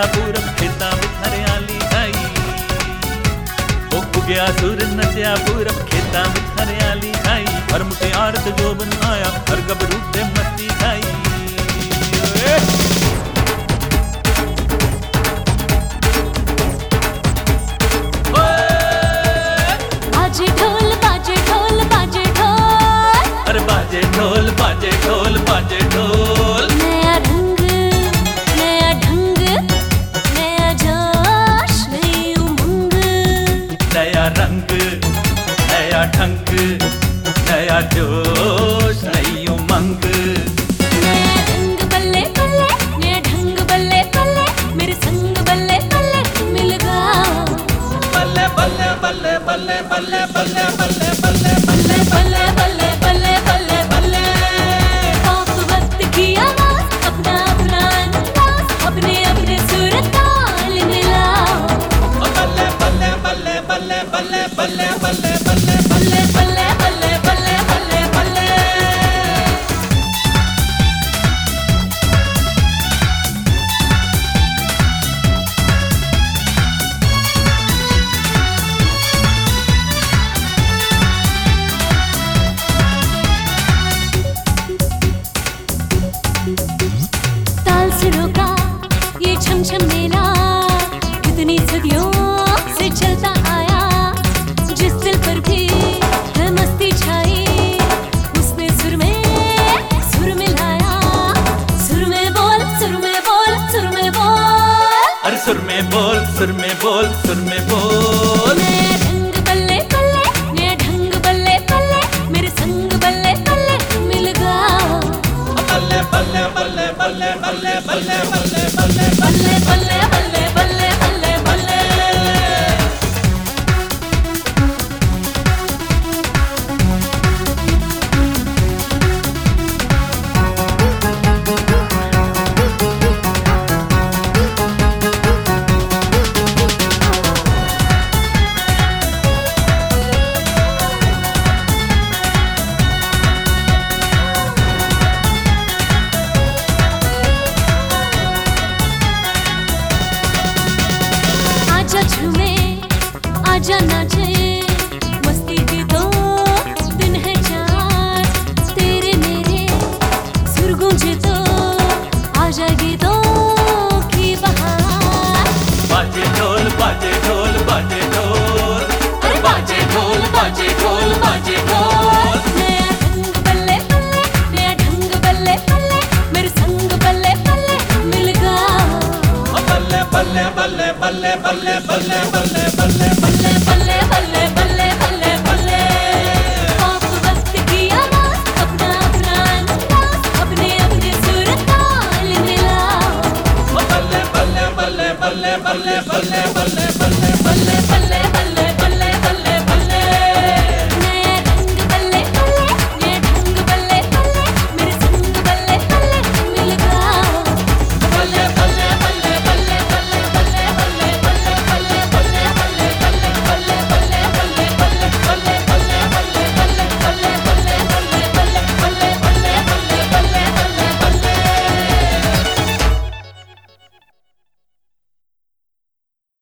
पूरब खेता में हरियाली छाई ओ उगया सूरज नचया पूरब खेता में हरियाली छाई हर मुठे आरत जो बन आया, हर गबरू ते नया जोश नई उमंग। बल्ले बल्ले बल्ले बल्ले बल्ले। में बोल सुर में बोल सुर में बोल बल्ले बल्ले ढंग बल्ले बल्ले मेरे संग बल्ले बल्ले मिल गया बल्ले बल्ले बल्ले बल्ले बल्ले बल्ले बल्ले बल्ले बल्ले बल्ले बल्ले बल्ले आजा झूमे आजा नाचे मस्ती के दो दिन है चार। तेरे मेरे सुर गूंजे तो आ दो की बहार। बाजे ढोल बाजे ढोल, बाजे बल्ले बल्ले बल्ले बल्ले बल्ले बल्ले बल्ले बल्ले बल्ले